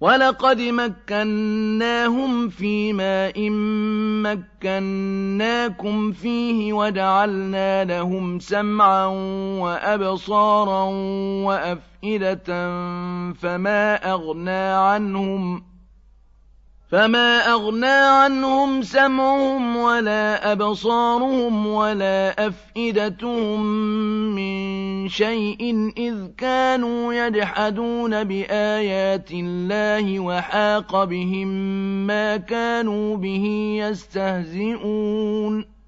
وَلَقَدْ مَكَّنَّاهُمْ فِي مَاءٍ مَّكَّنَّاكُمْ فِيهِ وَجَعَلْنَا لَهُمْ سَمْعًا وَأَبْصَارًا وَأَفْئِدَةً فَمَا أَغْنَىٰ عَنْهُمْ فما أغنى عنهم سمعهم ولا أبصارهم ولا أفئدتهم من شيء إذ كانوا يجحدون بآيات الله وحاق بهم ما كانوا به يستهزئون.